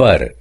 पर